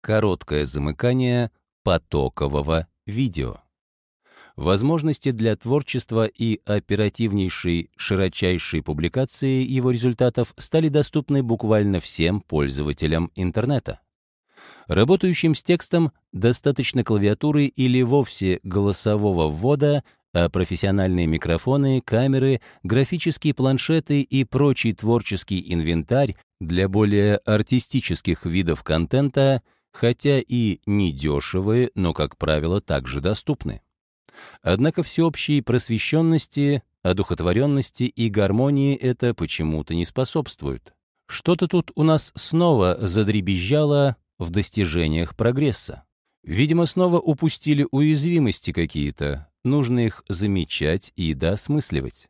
Короткое замыкание потокового видео. Возможности для творчества и оперативнейшей, широчайшей публикации его результатов стали доступны буквально всем пользователям интернета. Работающим с текстом достаточно клавиатуры или вовсе голосового ввода, а профессиональные микрофоны, камеры, графические планшеты и прочий творческий инвентарь для более артистических видов контента, хотя и недешевые, но, как правило, также доступны. Однако всеобщей просвещенности, одухотворенности и гармонии это почему-то не способствует. Что-то тут у нас снова задребезжало в достижениях прогресса. Видимо, снова упустили уязвимости какие-то, нужно их замечать и доосмысливать.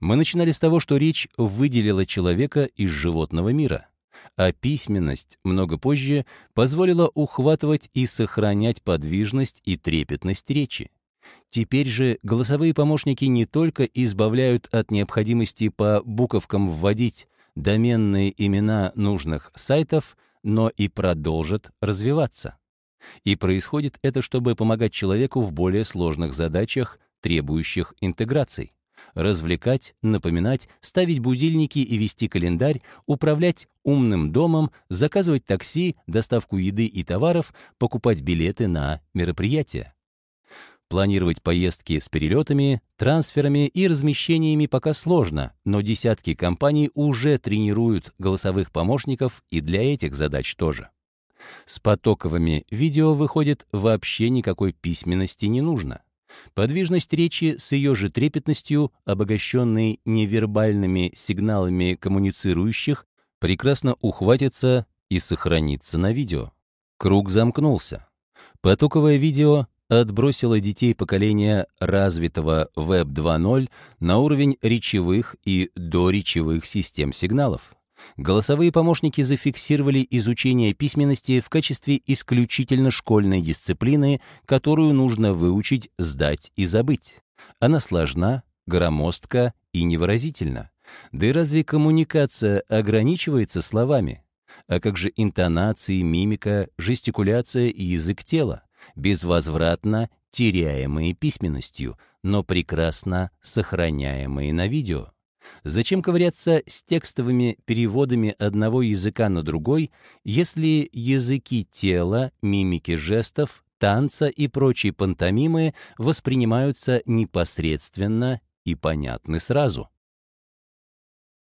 Мы начинали с того, что речь выделила человека из животного мира, а письменность много позже позволила ухватывать и сохранять подвижность и трепетность речи. Теперь же голосовые помощники не только избавляют от необходимости по буковкам вводить доменные имена нужных сайтов, но и продолжат развиваться. И происходит это, чтобы помогать человеку в более сложных задачах, требующих интеграций. Развлекать, напоминать, ставить будильники и вести календарь, управлять умным домом, заказывать такси, доставку еды и товаров, покупать билеты на мероприятия. Планировать поездки с перелетами, трансферами и размещениями пока сложно, но десятки компаний уже тренируют голосовых помощников и для этих задач тоже. С потоковыми видео, выходит, вообще никакой письменности не нужно. Подвижность речи с ее же трепетностью, обогащенной невербальными сигналами коммуницирующих, прекрасно ухватится и сохранится на видео. Круг замкнулся. Потоковое видео отбросила детей поколения развитого Web 2.0 на уровень речевых и доречевых систем сигналов. Голосовые помощники зафиксировали изучение письменности в качестве исключительно школьной дисциплины, которую нужно выучить, сдать и забыть. Она сложна, громоздка и невыразительна. Да и разве коммуникация ограничивается словами? А как же интонации, мимика, жестикуляция и язык тела? безвозвратно теряемые письменностью, но прекрасно сохраняемые на видео. Зачем ковыряться с текстовыми переводами одного языка на другой, если языки тела, мимики жестов, танца и прочие пантомимы воспринимаются непосредственно и понятны сразу?